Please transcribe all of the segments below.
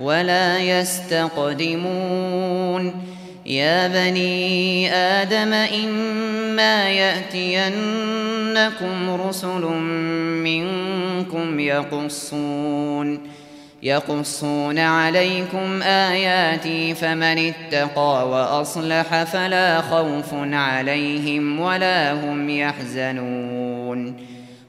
ولا يستقدمون. يا بني آدم إما يأتينكم رسل منكم يقصون يقصون عليكم آياتي فمن اتقى وأصلح فلا خوف عليهم ولا هم يحزنون.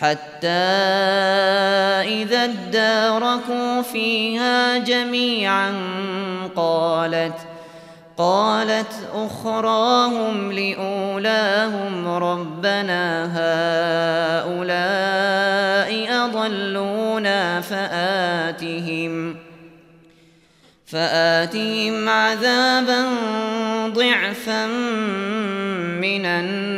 حتى إذا اداركوا فيها جميعا قالت قالت أخراهم لأولاهم ربنا هؤلاء أضلونا فآتهم فآتهم عذابا ضعفا من النار.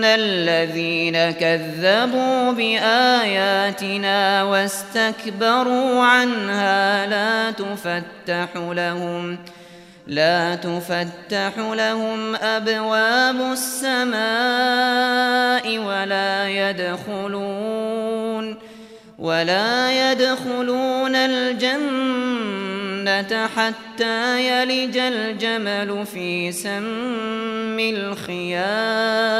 ان الذين كذبوا باياتنا واستكبروا عنها لا تفتح لهم لا تفتح لهم ابواب السماء ولا يدخلون ولا يدخلون الجنة حتى يلج الجمل في سم الخيام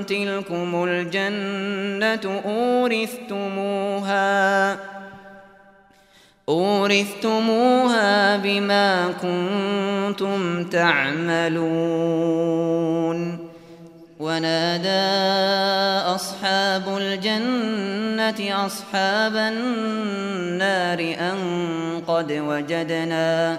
تلكم الجنة أورثتموها أورثتموها بما كنتم تعملون. ونادى أصحاب الجنة أصحاب النار أن قد وجدنا